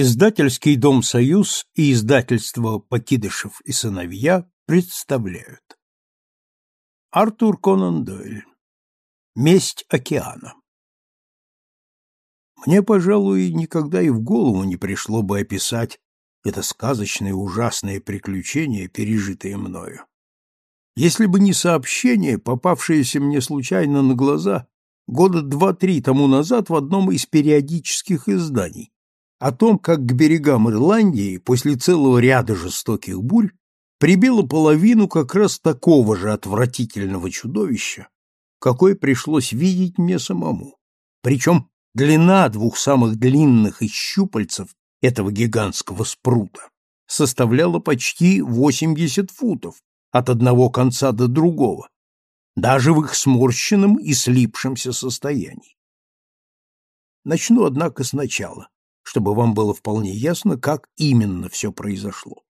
Издательский дом «Союз» и издательство «Покидышев и сыновья» представляют. Артур Конан Дойль. Месть океана. Мне, пожалуй, никогда и в голову не пришло бы описать это сказочное ужасное приключение, пережитое мною. Если бы не сообщение, попавшееся мне случайно на глаза года два-три тому назад в одном из периодических изданий, о том, как к берегам Ирландии после целого ряда жестоких бурь прибило половину как раз такого же отвратительного чудовища, какое пришлось видеть мне самому. Причем длина двух самых длинных из щупальцев этого гигантского спрута составляла почти 80 футов от одного конца до другого, даже в их сморщенном и слипшемся состоянии. Начну, однако, сначала, чтобы вам было вполне ясно, как именно все произошло.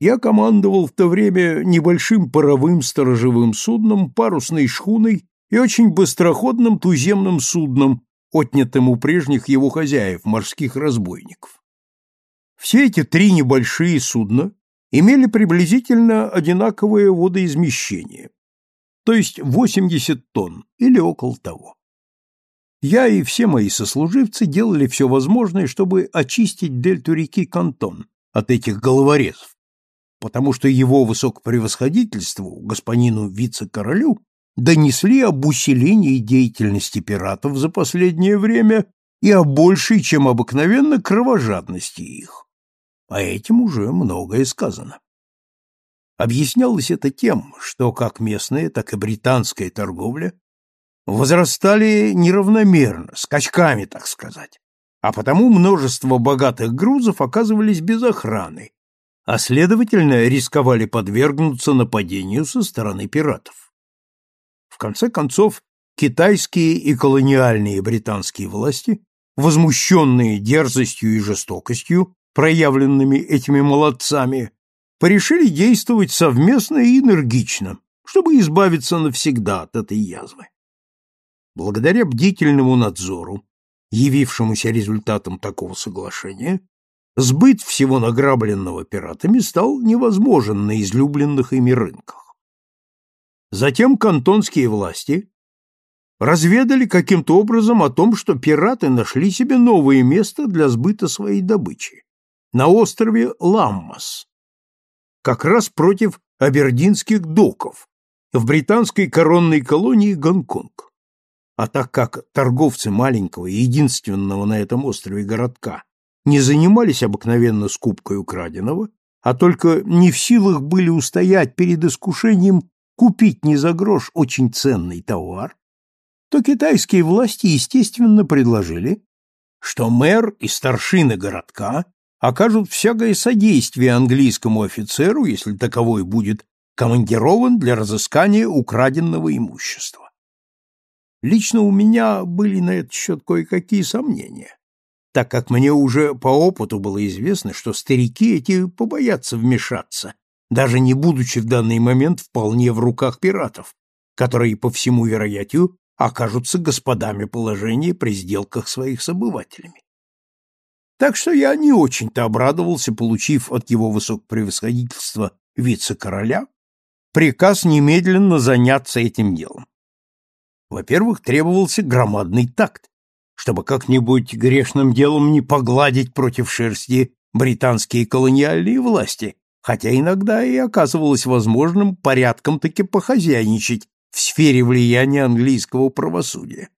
Я командовал в то время небольшим паровым сторожевым судном, парусной шхуной и очень быстроходным туземным судном, отнятым у прежних его хозяев, морских разбойников. Все эти три небольшие судна имели приблизительно одинаковое водоизмещение, то есть 80 тонн или около того. Я и все мои сослуживцы делали все возможное, чтобы очистить дельту реки Кантон от этих головорезов, потому что его высокопревосходительству, господину вице-королю, донесли об усилении деятельности пиратов за последнее время и о большей, чем обыкновенно, кровожадности их. А этим уже многое сказано. Объяснялось это тем, что как местная, так и британская торговля возрастали неравномерно, скачками, так сказать, а потому множество богатых грузов оказывались без охраны, а следовательно рисковали подвергнуться нападению со стороны пиратов. В конце концов, китайские и колониальные британские власти, возмущенные дерзостью и жестокостью, проявленными этими молодцами, порешили действовать совместно и энергично, чтобы избавиться навсегда от этой язвы. Благодаря бдительному надзору, явившемуся результатом такого соглашения, сбыт всего награбленного пиратами стал невозможен на излюбленных ими рынках. Затем кантонские власти разведали каким-то образом о том, что пираты нашли себе новое место для сбыта своей добычи на острове Ламмас, как раз против абердинских доков в британской коронной колонии Гонконг. А так как торговцы маленького и единственного на этом острове городка не занимались обыкновенно скупкой украденного, а только не в силах были устоять перед искушением купить не за грош очень ценный товар, то китайские власти, естественно, предложили, что мэр и старшины городка окажут всякое содействие английскому офицеру, если таковой будет командирован для разыскания украденного имущества. Лично у меня были на этот счет кое-какие сомнения, так как мне уже по опыту было известно, что старики эти побоятся вмешаться, даже не будучи в данный момент вполне в руках пиратов, которые, по всему вероятию, окажутся господами положения при сделках своих с обывателями. Так что я не очень-то обрадовался, получив от его высокопревосходительства вице-короля приказ немедленно заняться этим делом. Во-первых, требовался громадный такт, чтобы как-нибудь грешным делом не погладить против шерсти британские колониальные власти, хотя иногда и оказывалось возможным порядком таки похозяйничать в сфере влияния английского правосудия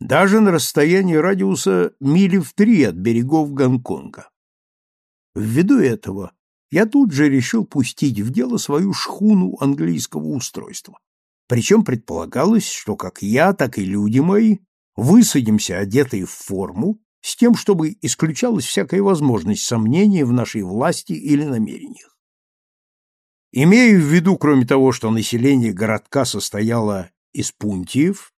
даже на расстоянии радиуса мили в три от берегов Гонконга. Ввиду этого я тут же решил пустить в дело свою шхуну английского устройства. Причем предполагалось, что как я, так и люди мои высадимся, одетые в форму, с тем, чтобы исключалась всякая возможность сомнения в нашей власти или намерениях. Имея в виду, кроме того, что население городка состояло из пунтиев,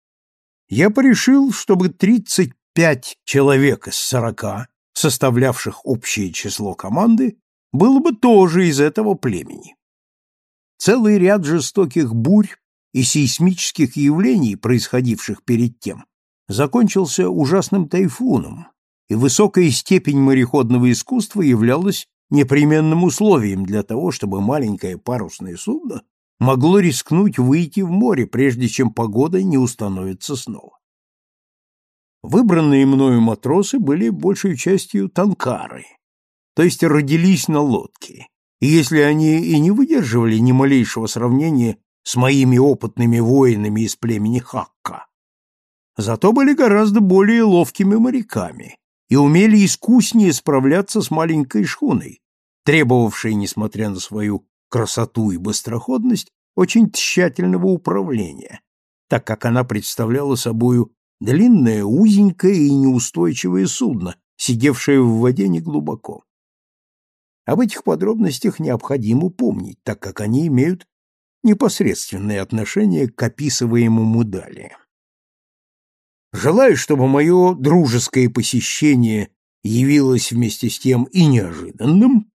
я порешил, чтобы 35 человек из 40, составлявших общее число команды, было бы тоже из этого племени. Целый ряд жестоких бурь и сейсмических явлений, происходивших перед тем, закончился ужасным тайфуном, и высокая степень мореходного искусства являлась непременным условием для того, чтобы маленькое парусное судно могло рискнуть выйти в море, прежде чем погода не установится снова. Выбранные мною матросы были большей частью танкары, то есть родились на лодке, и если они и не выдерживали ни малейшего сравнения с моими опытными воинами из племени Хакка, зато были гораздо более ловкими моряками и умели искуснее справляться с маленькой шхуной, требовавшей, несмотря на свою красоту и быстроходность, очень тщательного управления, так как она представляла собою длинное, узенькое и неустойчивое судно, сидевшее в воде неглубоко. Об этих подробностях необходимо помнить, так как они имеют непосредственное отношение к описываемому далее. Желаю, чтобы мое дружеское посещение явилось вместе с тем и неожиданным,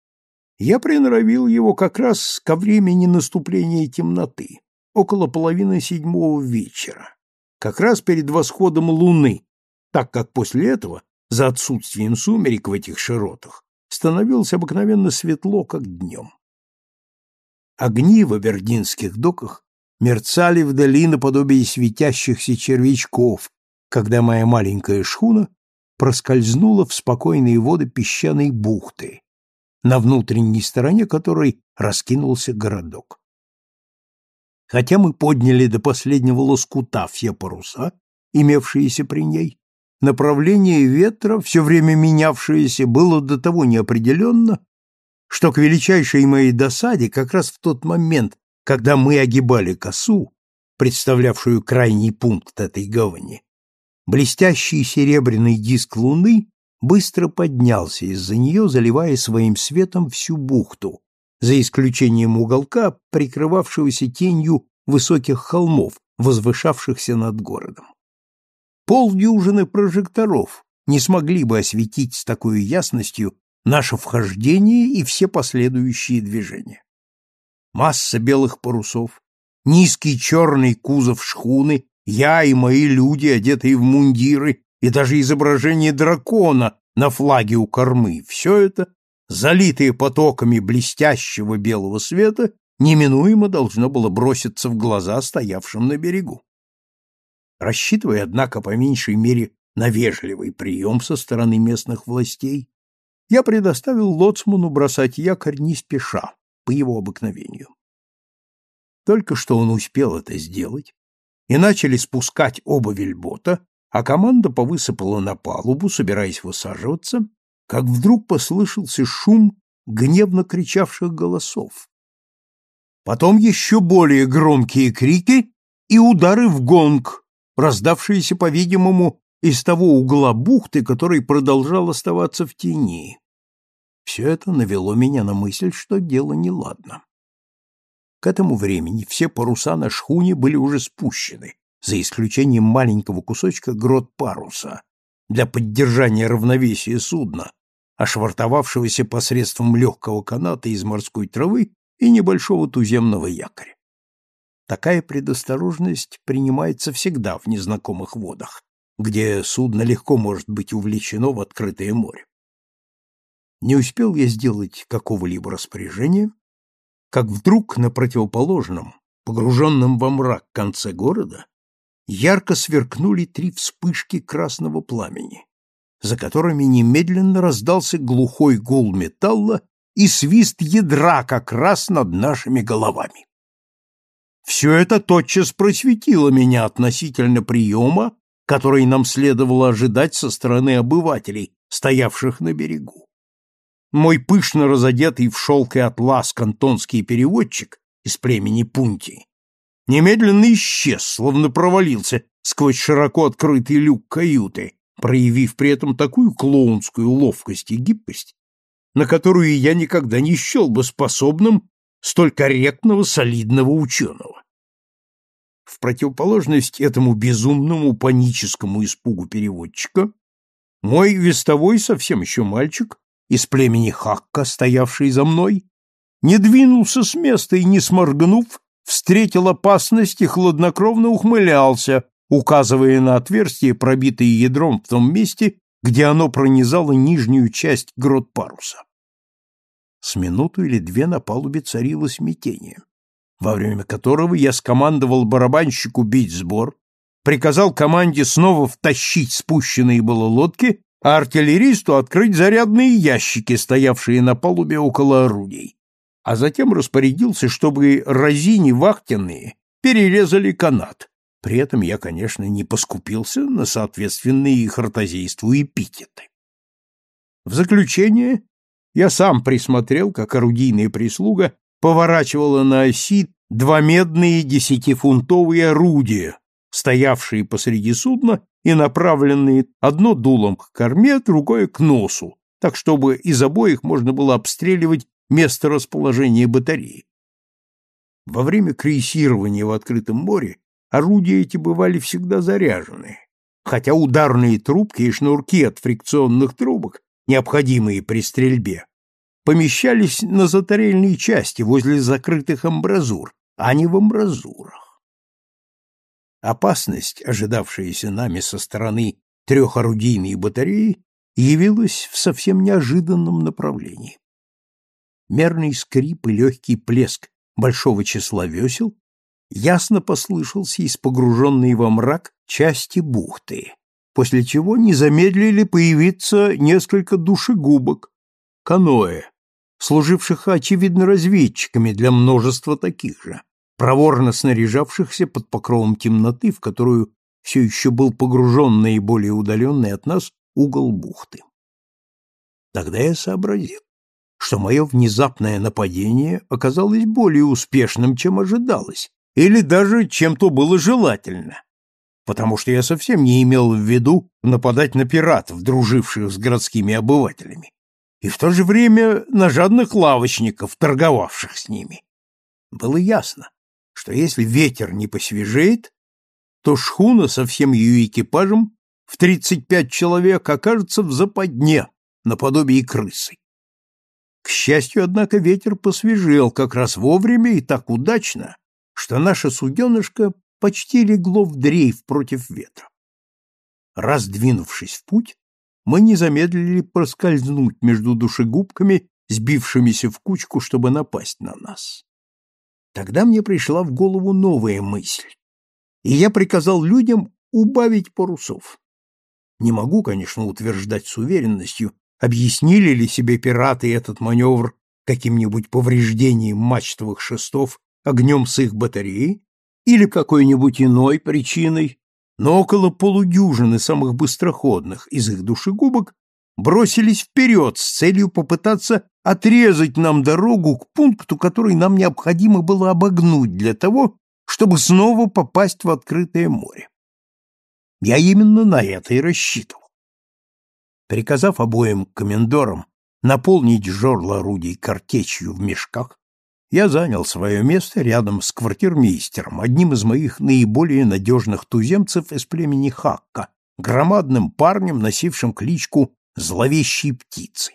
я приноровил его как раз ко времени наступления темноты, около половины седьмого вечера, как раз перед восходом луны, так как после этого, за отсутствием сумерек в этих широтах, становилось обыкновенно светло, как днем. Огни в абердинских доках мерцали вдали наподобие светящихся червячков, когда моя маленькая шхуна проскользнула в спокойные воды песчаной бухты, на внутренней стороне которой раскинулся городок. Хотя мы подняли до последнего лоскута все паруса, имевшиеся при ней, направление ветра, все время менявшееся, было до того неопределенно, что к величайшей моей досаде как раз в тот момент, когда мы огибали косу, представлявшую крайний пункт этой гавани, блестящий серебряный диск луны быстро поднялся из-за нее, заливая своим светом всю бухту, за исключением уголка, прикрывавшегося тенью высоких холмов, возвышавшихся над городом. Полдюжины прожекторов не смогли бы осветить с такой ясностью наше вхождение и все последующие движения. Масса белых парусов, низкий черный кузов шхуны, я и мои люди, одетые в мундиры, и даже изображение дракона на флаге у кормы — все это, залитые потоками блестящего белого света, неминуемо должно было броситься в глаза стоявшим на берегу. Рассчитывая, однако, по меньшей мере на вежливый прием со стороны местных властей, я предоставил лоцману бросать якорь не спеша, по его обыкновению. Только что он успел это сделать, и начали спускать оба вельбота, а команда повысыпала на палубу, собираясь высаживаться, как вдруг послышался шум гневно кричавших голосов. Потом еще более громкие крики и удары в гонг, раздавшиеся, по-видимому, из того угла бухты, который продолжал оставаться в тени. Все это навело меня на мысль, что дело неладно. К этому времени все паруса на шхуне были уже спущены, за исключением маленького кусочка грот паруса, для поддержания равновесия судна, ошвартовавшегося посредством легкого каната из морской травы и небольшого туземного якоря. Такая предосторожность принимается всегда в незнакомых водах, где судно легко может быть увлечено в открытое море. Не успел я сделать какого-либо распоряжения, как вдруг на противоположном, погруженном во мрак конце города, ярко сверкнули три вспышки красного пламени, за которыми немедленно раздался глухой гул металла и свист ядра как раз над нашими головами. Все это тотчас просветило меня относительно приема, который нам следовало ожидать со стороны обывателей, стоявших на берегу. Мой пышно разодетый в шелк и атлас кантонский переводчик из племени Пунти немедленно исчез, словно провалился сквозь широко открытый люк каюты, проявив при этом такую клоунскую ловкость и гибкость, на которую я никогда не счел бы способным столь корректного, солидного ученого. В противоположность этому безумному паническому испугу переводчика, мой вестовой совсем еще мальчик из племени Хакка, стоявший за мной, не двинулся с места и, не сморгнув, встретил опасность и хладнокровно ухмылялся, указывая на отверстие, пробитое ядром в том месте, где оно пронизало нижнюю часть грот паруса. С минуту или две на палубе царило смятение, во время которого я скомандовал барабанщику бить сбор, приказал команде снова втащить спущенные было лодки, а артиллеристу открыть зарядные ящики, стоявшие на палубе около орудий, а затем распорядился, чтобы разини вахтенные перерезали канат. При этом я, конечно, не поскупился на соответственные их ротозейству эпитеты. В заключение я сам присмотрел, как орудийная прислуга поворачивала на оси два медные десятифунтовые орудия, стоявшие посреди судна и направленные одно дулом к корме, другое к носу, так чтобы из обоих можно было обстреливать место расположения батареи. Во время крейсирования в открытом море орудия эти бывали всегда заряжены, хотя ударные трубки и шнурки от фрикционных трубок, необходимые при стрельбе, помещались на затарельной части возле закрытых амбразур, а не в амбразурах. Опасность, ожидавшаяся нами со стороны трехорудийной батареи, явилась в совсем неожиданном направлении. Мерный скрип и легкий плеск большого числа весел ясно послышался из погруженной во мрак части бухты, после чего не замедлили появиться несколько душегубок, каноэ, служивших, очевидно, разведчиками для множества таких же, проворно снаряжавшихся под покровом темноты, в которую все еще был погружен наиболее удаленный от нас угол бухты. Тогда я сообразил, что мое внезапное нападение оказалось более успешным, чем ожидалось, или даже чем то было желательно, потому что я совсем не имел в виду нападать на пиратов, друживших с городскими обывателями, и в то же время на жадных лавочников, торговавших с ними. Было ясно, что если ветер не посвежеет, то шхуна со всем ее экипажем в 35 человек окажется в западне, наподобие крысы. К счастью, однако, ветер посвежел как раз вовремя и так удачно, что наше суденышко почти легло в дрейф против ветра. Раздвинувшись в путь, мы не замедлили проскользнуть между душегубками, сбившимися в кучку, чтобы напасть на нас. Тогда мне пришла в голову новая мысль, и я приказал людям убавить парусов. Не могу, конечно, утверждать с уверенностью, Объяснили ли себе пираты этот маневр каким-нибудь повреждением мачтовых шестов огнем с их батареи или какой-нибудь иной причиной, но около полудюжины самых быстроходных из их душегубок бросились вперед с целью попытаться отрезать нам дорогу к пункту, который нам необходимо было обогнуть для того, чтобы снова попасть в открытое море. Я именно на это и рассчитывал. Приказав обоим комендорам наполнить жерло орудий картечью в мешках, я занял свое место рядом с квартирмейстером, одним из моих наиболее надежных туземцев из племени Хакка, громадным парнем, носившим кличку «Зловещей птицы».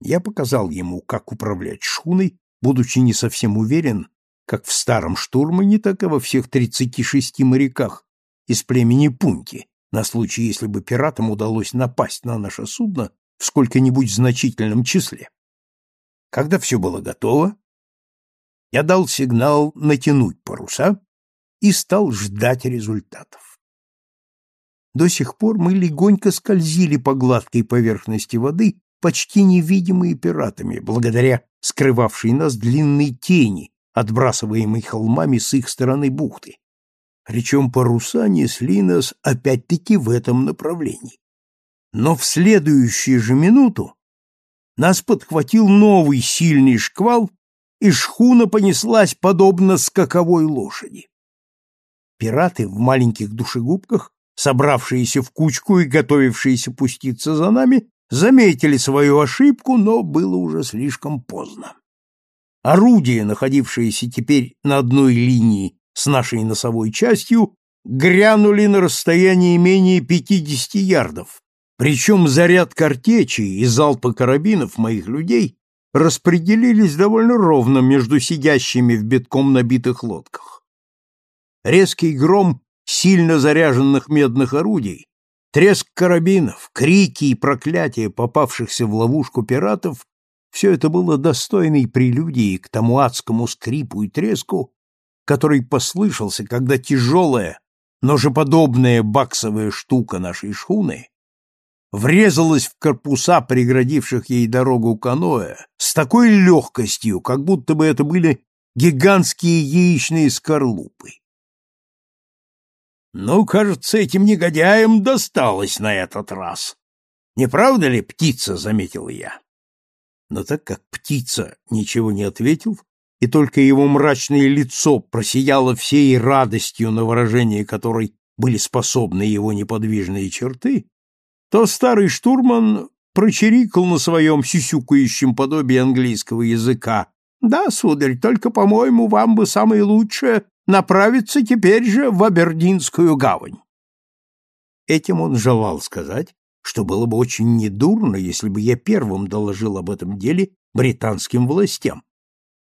Я показал ему, как управлять шхуной, будучи не совсем уверен, как в старом штурмане, так и во всех тридцати шести моряках из племени Пунки, на случай, если бы пиратам удалось напасть на наше судно в сколько-нибудь значительном числе. Когда все было готово, я дал сигнал натянуть паруса и стал ждать результатов. До сих пор мы легонько скользили по гладкой поверхности воды, почти невидимые пиратами, благодаря скрывавшей нас длинной тени, отбрасываемой холмами с их стороны бухты, причем паруса несли нас опять-таки в этом направлении. Но в следующую же минуту нас подхватил новый сильный шквал, и шхуна понеслась подобно скаковой лошади. Пираты в маленьких душегубках, собравшиеся в кучку и готовившиеся пуститься за нами, заметили свою ошибку, но было уже слишком поздно. Орудия, находившиеся теперь на одной линии с нашей носовой частью грянули на расстоянии менее 50 ярдов, причем заряд картечи и залпы карабинов моих людей распределились довольно ровно между сидящими в битком набитых лодках. Резкий гром сильно заряженных медных орудий Треск карабинов, крики и проклятия попавшихся в ловушку пиратов — все это было достойной прелюдией к тому адскому скрипу и треску, который послышался, когда тяжелая, ножеподобная баксовая штука нашей шхуны врезалась в корпуса, преградивших ей дорогу каноэ, с такой легкостью, как будто бы это были гигантские яичные скорлупы. Ну, кажется, этим негодяям досталось на этот раз. Не правда ли, птица, заметил я. Но так как птица ничего не ответил, и только его мрачное лицо просияло всей радостью, на выражение которой были способны его неподвижные черты, то старый штурман прочирикал на своем сюсюкающем подобии английского языка. «Да, сударь, только, по-моему, вам бы самое лучшее направиться теперь же в Абердинскую гавань». Этим он желал сказать, что было бы очень недурно, если бы я первым доложил об этом деле британским властям,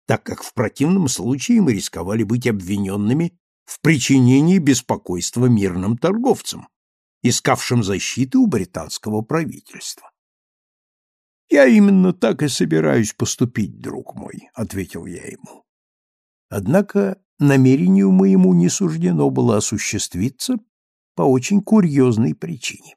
так как в противном случае мы рисковали быть обвиненными в причинении беспокойства мирным торговцам искавшим защиты у британского правительства. «Я именно так и собираюсь поступить, друг мой», — ответил я ему. Однако намерению моему не суждено было осуществиться по очень курьезной причине.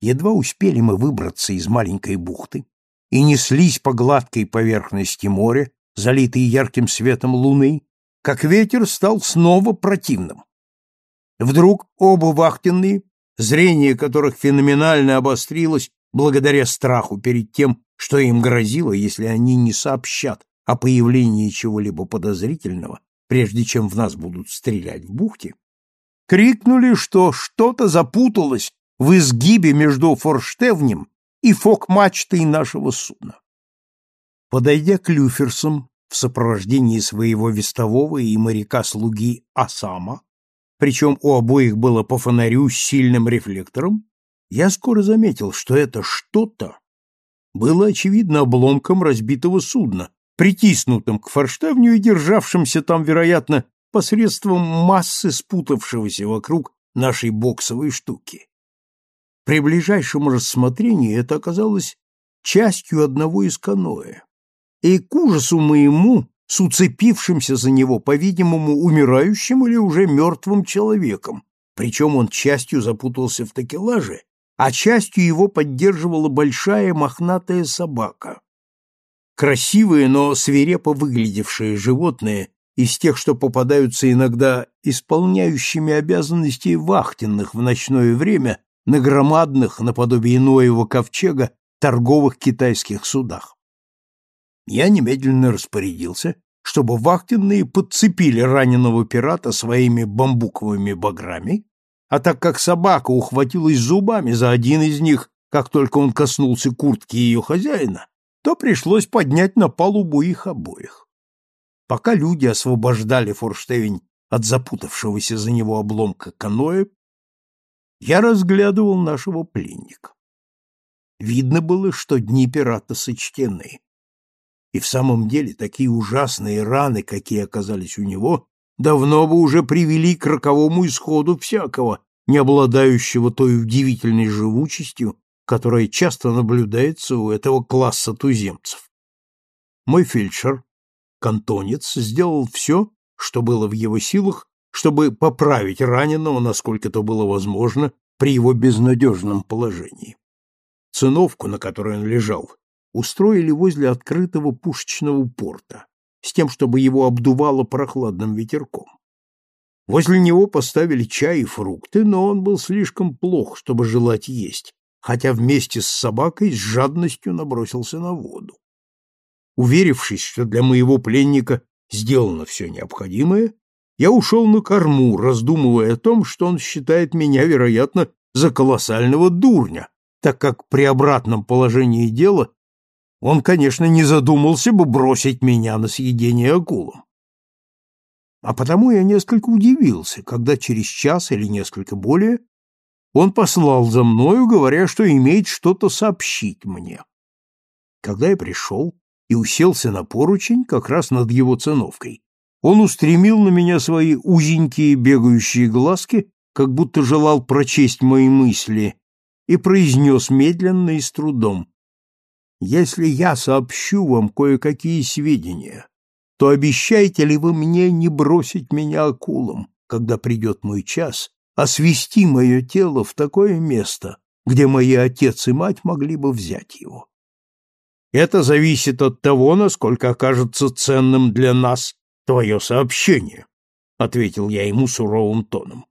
Едва успели мы выбраться из маленькой бухты и неслись по гладкой поверхности моря, залитой ярким светом луны, как ветер стал снова противным. Вдруг оба вахтенные зрение которых феноменально обострилось благодаря страху перед тем, что им грозило, если они не сообщат о появлении чего-либо подозрительного, прежде чем в нас будут стрелять в бухте, крикнули, что что-то запуталось в изгибе между форштевнем и фок-мачтой нашего судна. Подойдя к люферсам в сопровождении своего вестового и моряка-слуги Асама, причем у обоих было по фонарю с сильным рефлектором, я скоро заметил, что это что-то было, очевидно, обломком разбитого судна, притиснутым к форштевню и державшимся там, вероятно, посредством массы спутавшегося вокруг нашей боксовой штуки. При ближайшем рассмотрении это оказалось частью одного из каноэ. И к ужасу моему с уцепившимся за него, по-видимому, умирающим или уже мертвым человеком, причем он частью запутался в такелаже, а частью его поддерживала большая мохнатая собака. Красивое, но свирепо выглядевшее животное из тех, что попадаются иногда исполняющими обязанности вахтенных в ночное время на громадных, наподобие Ноева ковчега, торговых китайских судах. Я немедленно распорядился, чтобы вахтенные подцепили раненого пирата своими бамбуковыми баграми, а так как собака ухватилась зубами за один из них, как только он коснулся куртки ее хозяина, то пришлось поднять на палубу их обоих. Пока люди освобождали форштевень от запутавшегося за него обломка каноэ, я разглядывал нашего пленника. Видно было, что дни пирата сочтены. И в самом деле такие ужасные раны, какие оказались у него, давно бы уже привели к роковому исходу всякого, не обладающего той удивительной живучестью, которая часто наблюдается у этого класса туземцев. Мой фельдшер, кантонец, сделал все, что было в его силах, чтобы поправить раненого, насколько это было возможно, при его безнадежном положении. Циновку, на которой он лежал, устроили возле открытого пушечного порта, с тем, чтобы его обдувало прохладным ветерком. Возле него поставили чай и фрукты, но он был слишком плох, чтобы желать есть, хотя вместе с собакой с жадностью набросился на воду. Уверившись, что для моего пленника сделано все необходимое, я ушел на корму, раздумывая о том, что он считает меня, вероятно, за колоссального дурня, так как при обратном положении дела он, конечно, не задумался бы бросить меня на съедение акулам. А потому я несколько удивился, когда через час или несколько более он послал за мною, говоря, что имеет что-то сообщить мне. Когда я пришел и уселся на поручень, как раз над его циновкой, он устремил на меня свои узенькие бегающие глазки, как будто желал прочесть мои мысли, и произнес медленно и с трудом. «Если я сообщу вам кое-какие сведения, то обещаете ли вы мне не бросить меня акулам, когда придет мой час, а свести мое тело в такое место, где мои отец и мать могли бы взять его?» Это зависит от того, насколько окажется ценным для нас твое сообщение, — ответил я ему суровым тоном.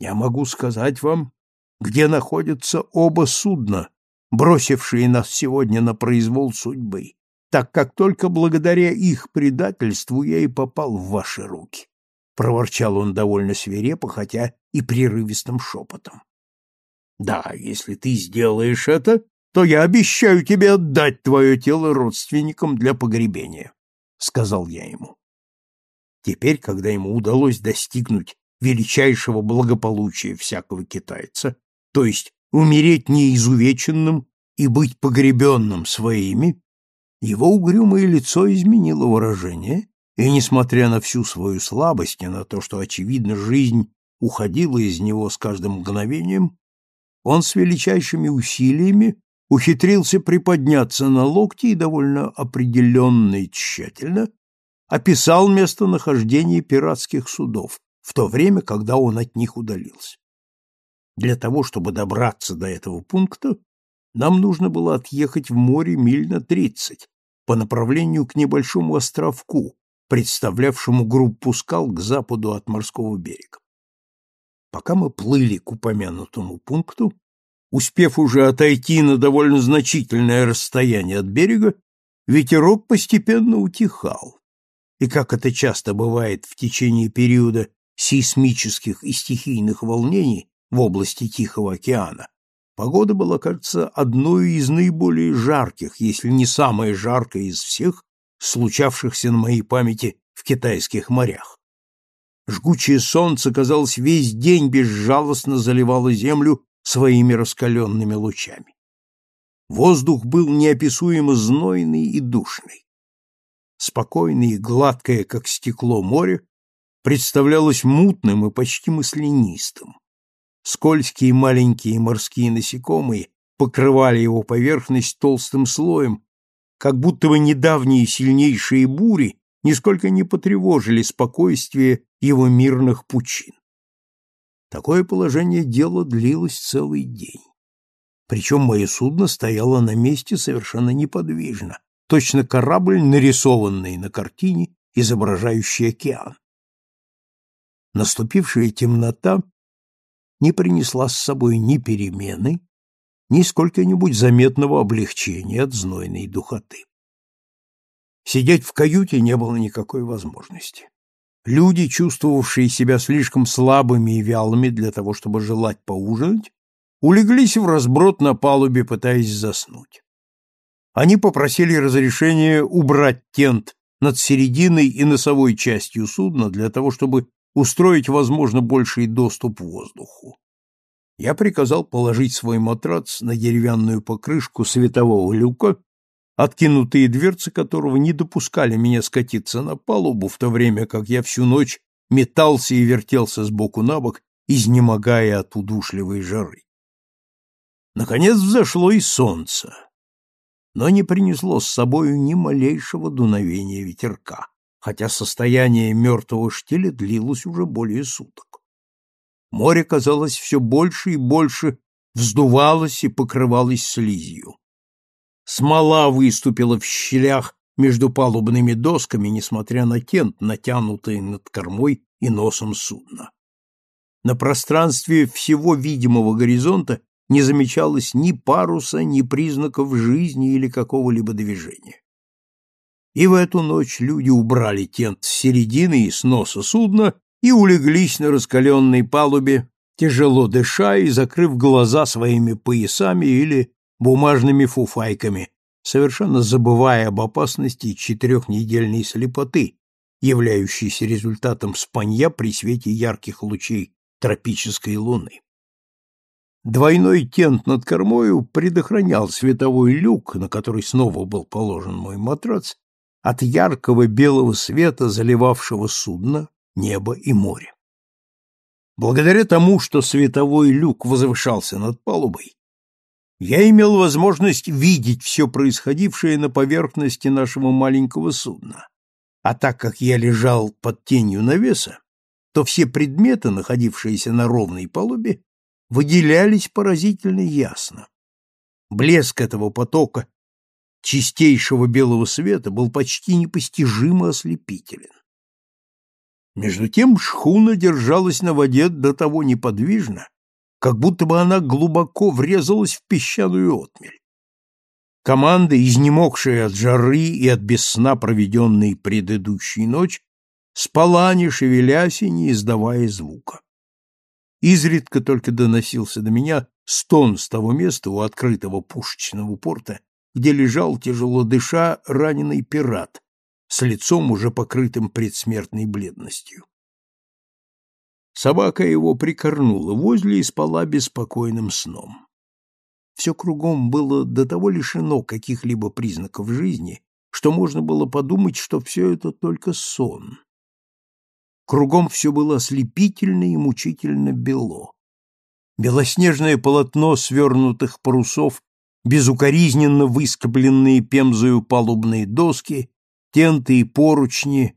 Я могу сказать вам, где находятся оба судна, бросившие нас сегодня на произвол судьбы, так как только благодаря их предательству я и попал в ваши руки. Проворчал он довольно свирепо, хотя и прерывистым шепотом. Да, если ты сделаешь это, то я обещаю тебе отдать твое тело родственникам для погребения, — сказал я ему. Теперь, когда ему удалось достигнуть величайшего благополучия всякого китайца, то есть умереть неизувеченным и быть погребенным своими, его угрюмое лицо изменило выражение, и, несмотря на всю свою слабость и на то, что, очевидно, жизнь уходила из него с каждым мгновением, он с величайшими усилиями ухитрился приподняться на локти и довольно определенно и тщательно описал местонахождение пиратских судов в то время, когда он от них удалился. Для того, чтобы добраться до этого пункта, нам нужно было отъехать в море миль на тридцать по направлению к небольшому островку, представлявшему группу скал к западу от морского берега. Пока мы плыли к упомянутому пункту, успев уже отойти на довольно значительное расстояние от берега, ветерок постепенно утихал. И как это часто бывает в течение периода сейсмических и стихийных волнений в области Тихого океана, погода была, кажется, одной из наиболее жарких, если не самая жаркая из всех, случавшихся на моей памяти в китайских морях. Жгучее солнце, казалось, весь день безжалостно заливало землю своими раскаленными лучами. Воздух был неописуемо знойный и душный. Спокойное и гладкое, как стекло море, представлялось мутным и почти маслянистым. Скользкие маленькие морские насекомые покрывали его поверхность толстым слоем, как будто бы недавние сильнейшие бури нисколько не потревожили спокойствие его мирных пучин. Такое положение дела длилось целый день. Причем мое судно стояло на месте совершенно неподвижно, точно корабль, нарисованный на картине, изображающий океан. Наступившая темнота не принесла с собой ни перемены, ни сколько-нибудь заметного облегчения от знойной духоты. Сидеть в каюте не было никакой возможности. Люди, чувствовавшие себя слишком слабыми и вялыми для того, чтобы желать поужинать, улеглись в разброд на палубе, пытаясь заснуть. Они попросили разрешения убрать тент над серединой и носовой частью судна для того, чтобы устроить, возможно, больший доступ воздуху. Я приказал положить свой матрац на деревянную покрышку светового люка откинутые дверцы которого не допускали меня скатиться на палубу, в то время как я всю ночь метался и вертелся с боку на бок, изнемогая от удушливой жары. Наконец взошло и солнце, но не принесло с собою ни малейшего дуновения ветерка, хотя состояние мертвого штиля длилось уже более суток. Море, казалось, все больше и больше вздувалось и покрывалось слизью. Смола выступила в щелях между палубными досками, несмотря на тент, натянутый над кормой и носом судна. На пространстве всего видимого горизонта не замечалось ни паруса, ни признаков жизни или какого-либо движения. И в эту ночь люди убрали тент с середины и с носа судна и улеглись на раскаленной палубе, тяжело дыша и закрыв глаза своими поясами или бумажными фуфайками, совершенно забывая об опасности четырехнедельной слепоты, являющейся результатом спанья при свете ярких лучей тропической луны. Двойной тент над кормою предохранял световой люк, на который снова был положен мой матрац, от яркого белого света, заливавшего судно, небо и море. Благодаря тому, что световой люк возвышался над палубой, Я имел возможность видеть все происходившее на поверхности нашего маленького судна. А так как я лежал под тенью навеса, то все предметы, находившиеся на ровной палубе, выделялись поразительно ясно. Блеск этого потока чистейшего белого света был почти непостижимо ослепителен. Между тем шхуна держалась на воде до того неподвижно, как будто бы она глубоко врезалась в песчаную отмель. Команда, изнемогшая от жары и от бессна проведенной предыдущей ночь, спала, не шевелясь и не издавая звука. Изредка только доносился до меня стон с того места у открытого пушечного порта, где лежал, тяжело дыша, раненый пират, с лицом уже покрытым предсмертной бледностью. Собака его прикорнула возле и спала беспокойным сном. Все кругом было до того лишено каких-либо признаков жизни, что можно было подумать, что все это только сон. Кругом все было ослепительно и мучительно бело. Белоснежное полотно свернутых парусов, безукоризненно выскобленные пемзою палубные доски, тенты и поручни,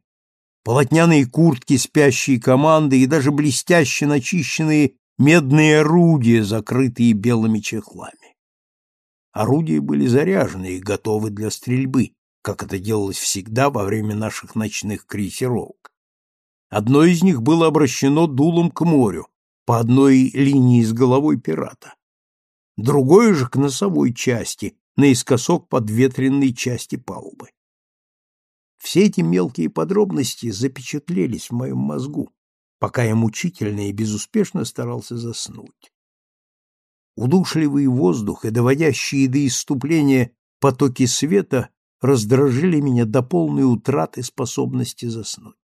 полотняные куртки спящей команды и даже блестяще начищенные медные орудия, закрытые белыми чехлами. Орудия были заряжены и готовы для стрельбы, как это делалось всегда во время наших ночных крейсировок. Одно из них было обращено дулом к морю, по одной линии с головой пирата. Другое же к носовой части, наискосок подветренной части палубы. Все эти мелкие подробности запечатлелись в моем мозгу, пока я мучительно и безуспешно старался заснуть. Удушливый воздух и доводящие до исступления потоки света раздражили меня до полной утраты способности заснуть.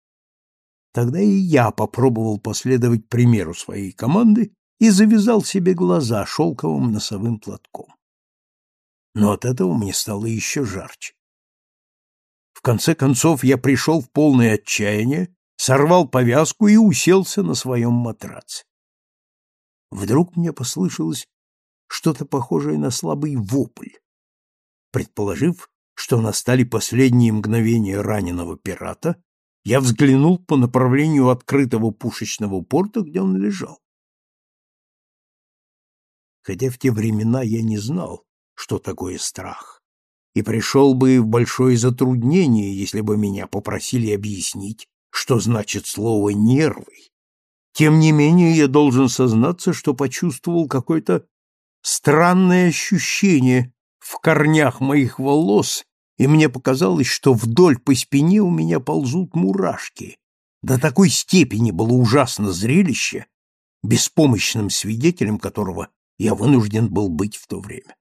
Тогда и я попробовал последовать примеру своей команды и завязал себе глаза шелковым носовым платком. Но от этого мне стало еще жарче. В конце концов я пришел в полное отчаяние, сорвал повязку и уселся на своем матраце. Вдруг мне послышалось что-то похожее на слабый вопль. Предположив, что настали последние мгновения раненого пирата, я взглянул по направлению открытого пушечного порта, где он лежал. Хотя в те времена я не знал, что такое страх и пришел бы в большое затруднение, если бы меня попросили объяснить, что значит слово «нервы». Тем не менее, я должен сознаться, что почувствовал какое-то странное ощущение в корнях моих волос, и мне показалось, что вдоль по спине у меня ползут мурашки. До такой степени было ужасно зрелище, беспомощным свидетелем которого я вынужден был быть в то время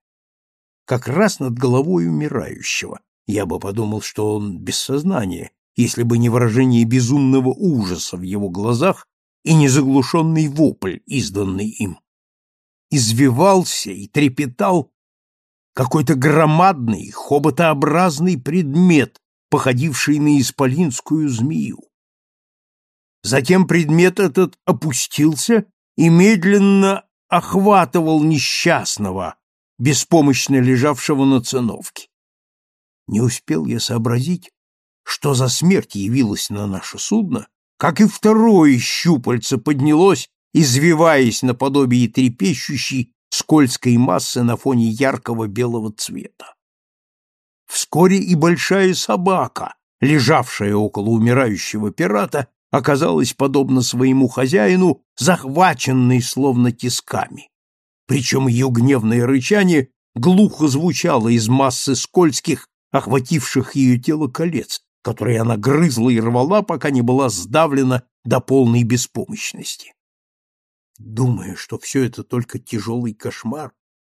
как раз над головой умирающего. Я бы подумал, что он без сознания, если бы не выражение безумного ужаса в его глазах и не заглушенный вопль, изданный им. Извивался и трепетал какой-то громадный, хоботообразный предмет, походивший на исполинскую змею. Затем предмет этот опустился и медленно охватывал несчастного, беспомощно лежавшего на циновке. Не успел я сообразить, что за смерть явилась на наше судно, как и второе щупальце поднялось, извиваясь наподобие трепещущей скользкой массы на фоне яркого белого цвета. Вскоре и большая собака, лежавшая около умирающего пирата, оказалась, подобно своему хозяину, захваченной словно тисками причем ее гневное рычание глухо звучало из массы скользких, охвативших ее тело колец, которые она грызла и рвала, пока не была сдавлена до полной беспомощности. Думая, что все это только тяжелый кошмар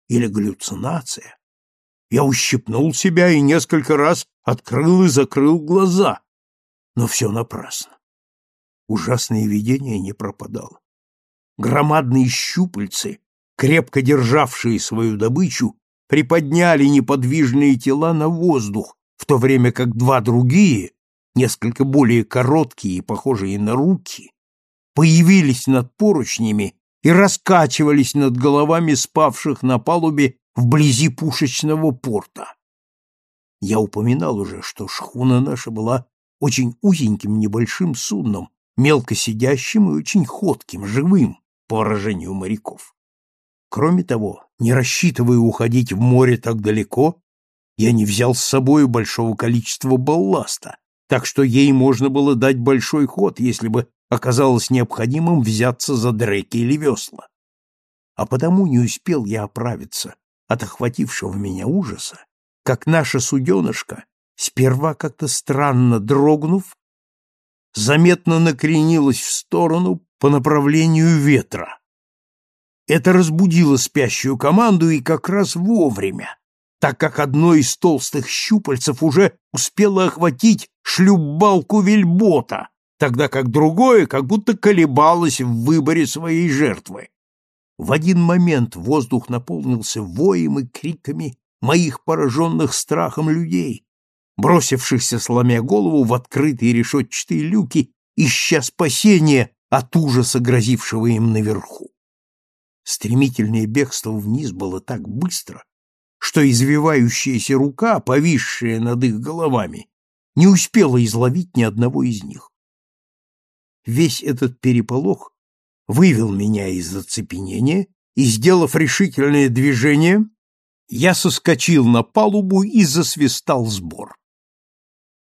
или галлюцинация, я ущипнул себя и несколько раз открыл и закрыл глаза, но все напрасно. Ужасное видение не пропадало. Громадные щупальцы крепко державшие свою добычу, приподняли неподвижные тела на воздух, в то время как два другие, несколько более короткие и похожие на руки, появились над поручнями и раскачивались над головами спавших на палубе вблизи пушечного порта. Я упоминал уже, что шхуна наша была очень узеньким небольшим судном, мелко сидящим и очень ходким, живым, по выражению моряков. Кроме того, не рассчитывая уходить в море так далеко, я не взял с собой большого количества балласта, так что ей можно было дать большой ход, если бы оказалось необходимым взяться за дреки или весла. А потому не успел я оправиться от охватившего меня ужаса, как наша суденышка, сперва как-то странно дрогнув, заметно накренилась в сторону по направлению ветра. Это разбудило спящую команду и как раз вовремя, так как одно из толстых щупальцев уже успело охватить шлюпбалку вельбота, тогда как другое как будто колебалось в выборе своей жертвы. В один момент воздух наполнился воем и криками моих пораженных страхом людей, бросившихся, сломя голову, в открытые решетчатые люки, ища спасения от ужаса, грозившего им наверху. Стремительное бегство вниз было так быстро, что извивающаяся рука, повисшая над их головами, не успела изловить ни одного из них. Весь этот переполох вывел меня из оцепенения, и, сделав решительное движение, я соскочил на палубу и засвистал сбор.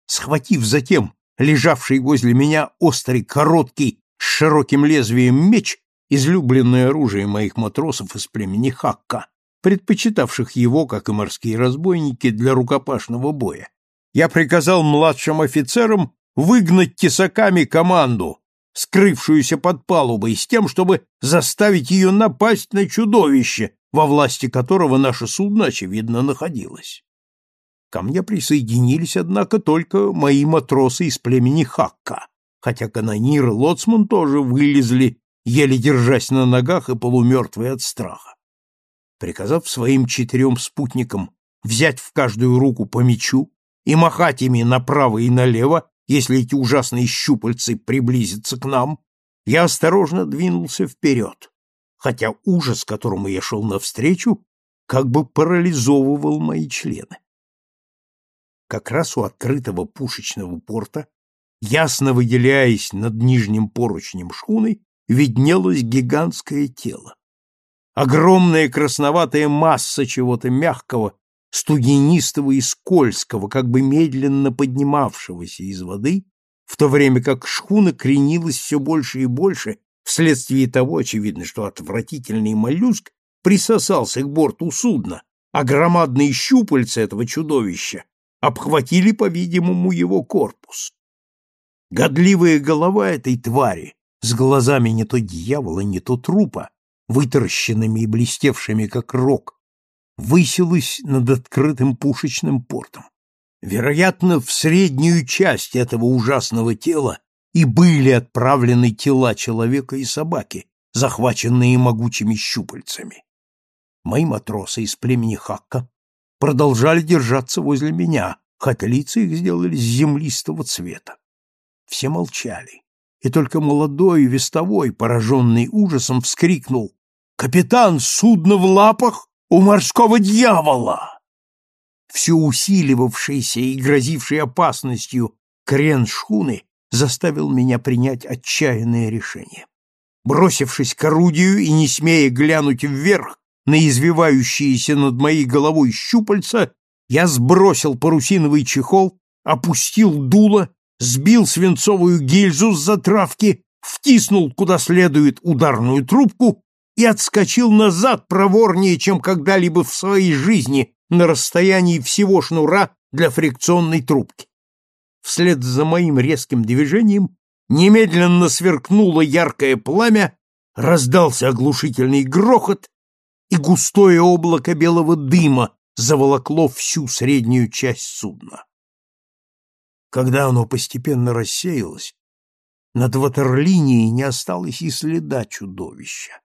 Схватив затем лежавший возле меня острый, короткий, с широким лезвием меч, излюбленное оружие моих матросов из племени Хакка, предпочитавших его, как и морские разбойники, для рукопашного боя. Я приказал младшим офицерам выгнать тесаками команду, скрывшуюся под палубой, с тем, чтобы заставить ее напасть на чудовище, во власти которого наше судно, очевидно, находилось. Ко мне присоединились, однако, только мои матросы из племени Хакка, хотя канонир и лоцман тоже вылезли, еле держась на ногах и полумертвые от страха. Приказав своим четырем спутникам взять в каждую руку по мечу и махать ими направо и налево, если эти ужасные щупальцы приблизятся к нам, я осторожно двинулся вперед, хотя ужас, которому я шел навстречу, как бы парализовывал мои члены. Как раз у открытого пушечного порта, ясно выделяясь над нижним поручнем шхуны, виднелось гигантское тело. Огромная красноватая масса чего-то мягкого, студенистого и скользкого, как бы медленно поднимавшегося из воды, в то время как шхуна кренилась все больше и больше, вследствие того, очевидно, что отвратительный моллюск присосался к борту судна, а громадные щупальца этого чудовища обхватили, по-видимому, его корпус. Годливая голова этой твари, с глазами не то дьявола, не то трупа, вытаращенными и блестевшими, как рог, высилась над открытым пушечным портом. Вероятно, в среднюю часть этого ужасного тела и были отправлены тела человека и собаки, захваченные могучими щупальцами. Мои матросы из племени Хакка продолжали держаться возле меня, хотя лица их сделались землистого цвета. Все молчали, и только молодой вестовой, пораженный ужасом, вскрикнул Капитан, судно в лапах у морского дьявола! Все усиливавшийся и грозивший опасностью крен шхуны заставил меня принять отчаянное решение. Бросившись к орудию и не смея глянуть вверх на извивающиеся над моей головой щупальца, я сбросил парусиновый чехол, опустил дуло, сбил свинцовую гильзу с затравки, втиснул куда следует ударную трубку и отскочил назад проворнее, чем когда-либо в своей жизни на расстоянии всего шнура для фрикционной трубки. Вслед за моим резким движением немедленно сверкнуло яркое пламя, раздался оглушительный грохот, и густое облако белого дыма заволокло всю среднюю часть судна. Когда оно постепенно рассеялось, над ватерлинией не осталось и следа чудовища.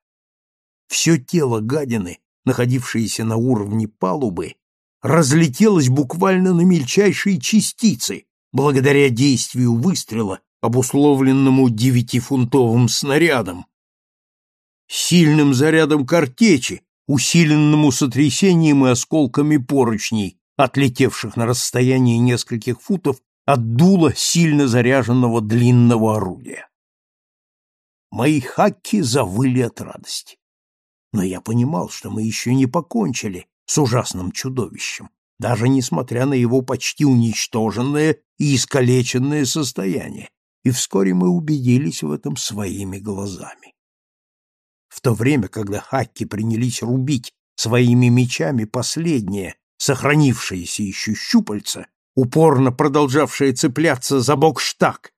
Все тело гадины, находившееся на уровне палубы, разлетелось буквально на мельчайшие частицы, благодаря действию выстрела, обусловленному девятифунтовым снарядом, сильным зарядом картечи, усиленному сотрясением и осколками поручней, отлетевших на расстоянии нескольких футов от дула сильно заряженного длинного орудия. Мои хакки завыли от радости. Но я понимал, что мы еще не покончили с ужасным чудовищем, даже несмотря на его почти уничтоженное и искалеченное состояние, и вскоре мы убедились в этом своими глазами. В то время, когда хакки принялись рубить своими мечами последнее, сохранившееся еще щупальце, упорно продолжавшее цепляться за бок штаг,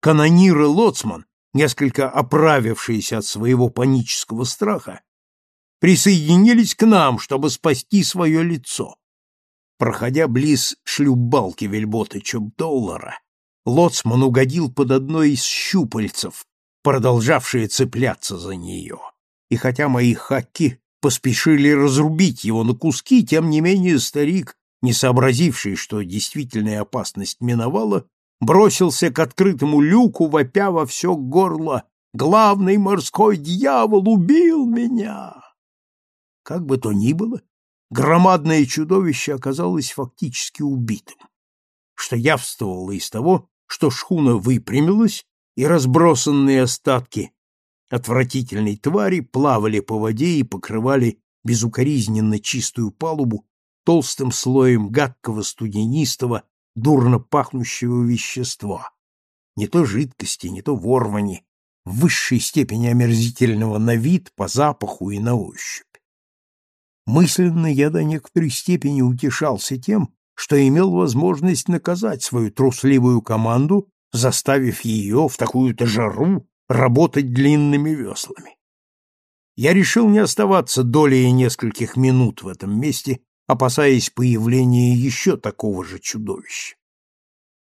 канонир и лоцман, несколько оправившиеся от своего панического страха, присоединились к нам, чтобы спасти свое лицо. Проходя близ шлюпбалки вельбота Чобдоллара, лоцман угодил под одно из щупальцев, продолжавшее цепляться за нее. И хотя мои хаки поспешили разрубить его на куски, тем не менее старик, не сообразивший, что действительная опасность миновала, бросился к открытому люку, вопя во все горло «Главный морской дьявол убил меня!» Как бы то ни было, громадное чудовище оказалось фактически убитым, что явствовало из того, что шхуна выпрямилась, и разбросанные остатки отвратительной твари плавали по воде и покрывали безукоризненно чистую палубу толстым слоем гадкого студенистого, дурно пахнущего вещества, не то жидкости, не то ворвани, в высшей степени омерзительного на вид, по запаху и на ощупь. Мысленно я до некоторой степени утешался тем, что имел возможность наказать свою трусливую команду, заставив ее в такую-то жару работать длинными веслами. Я решил не оставаться долей нескольких минут в этом месте, опасаясь появления еще такого же чудовища.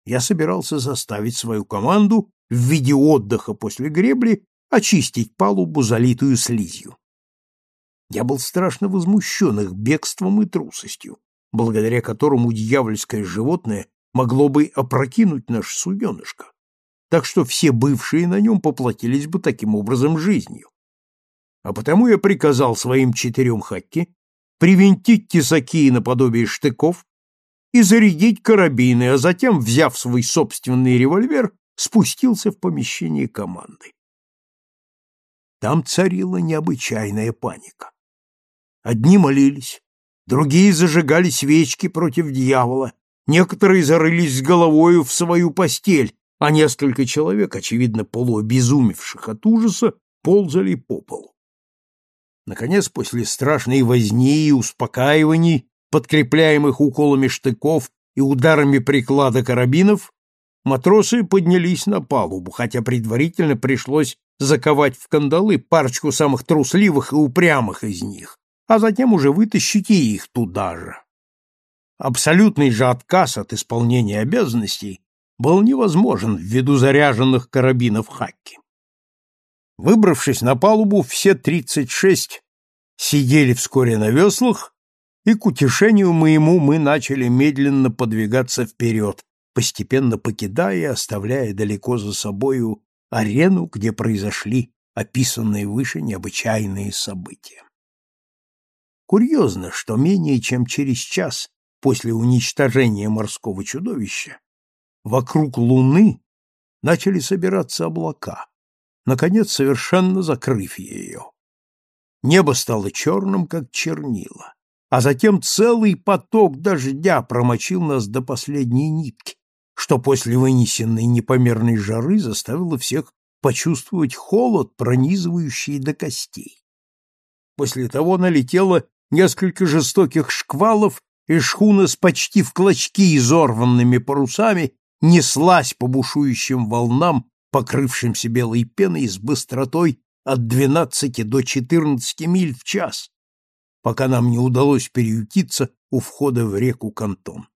Я собирался заставить свою команду в виде отдыха после гребли очистить палубу, залитую слизью. Я был страшно возмущен их бегством и трусостью, благодаря которому дьявольское животное могло бы опрокинуть наш суденышко, так что все бывшие на нем поплатились бы таким образом жизнью. А потому я приказал своим четырем хакки привинтить тесаки наподобие штыков и зарядить карабины, а затем, взяв свой собственный револьвер, спустился в помещение команды. Там царила необычайная паника. Одни молились, Другие зажигали свечки против дьявола, некоторые зарылись с головою в свою постель, а несколько человек, очевидно полуобезумевших от ужаса, ползали по полу. Наконец, после страшной возни и успокаиваний, подкрепляемых уколами штыков и ударами приклада карабинов, матросы поднялись на палубу, хотя предварительно пришлось заковать в кандалы парочку самых трусливых и упрямых из них, а затем уже вытащите их туда же. Абсолютный же отказ от исполнения обязанностей был невозможен ввиду заряженных карабинов Хакки. Выбравшись на палубу, все тридцать шесть сидели вскоре на веслах, и к утешению моему мы начали медленно подвигаться вперед, постепенно покидая и оставляя далеко за собою арену, где произошли описанные выше необычайные события. Курьезно, что менее чем через час после уничтожения морского чудовища вокруг Луны начали собираться облака, наконец совершенно закрыв ее. Небо стало черным, как чернила, а затем целый поток дождя промочил нас до последней нитки, что после вынесенной непомерной жары заставило всех почувствовать холод, пронизывающий до костей. После того налетела несколько жестоких шквалов, и шхуна с почти в клочки изорванными парусами неслась по бушующим волнам, покрывшимся белой пеной с быстротой от двенадцати до четырнадцати миль в час, пока нам не удалось переютиться у входа в реку Кантон.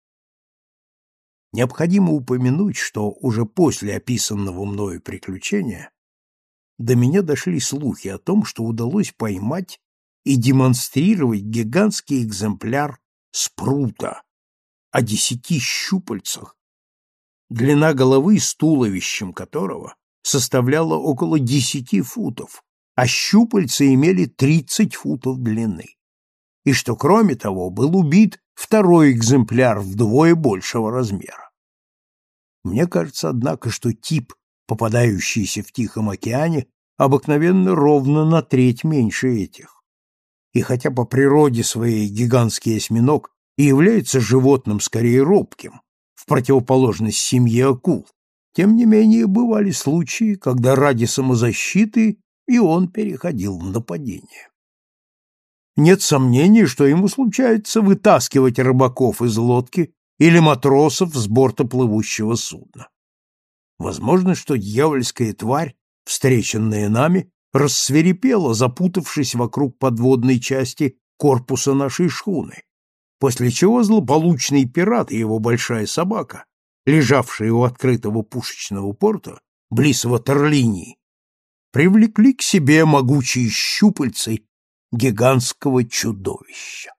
Необходимо упомянуть, что уже после описанного мною приключения до меня дошли слухи о том, что удалось поймать и демонстрировать гигантский экземпляр спрута о десяти щупальцах, длина головы с туловищем которого составляла около десяти футов, а щупальца имели тридцать футов длины. и что, кроме того, был убит второй экземпляр вдвое большего размера. Мне кажется, однако, что тип, попадающийся в Тихом океане, обыкновенно ровно на треть меньше этих. И хотя по природе своей гигантский осьминог и является животным скорее робким, в противоположность семье акул, тем не менее бывали случаи, когда ради самозащиты и он переходил в нападение. Нет сомнений, что ему случается вытаскивать рыбаков из лодки или матросов с борта плывущего судна. Возможно, что дьявольская тварь, встреченная нами, рассверепела, запутавшись вокруг подводной части корпуса нашей шхуны, после чего злополучный пират и его большая собака, лежавшие у открытого пушечного порта, близ ватерлинии, привлекли к себе могучие щупальцы гигантского чудовища.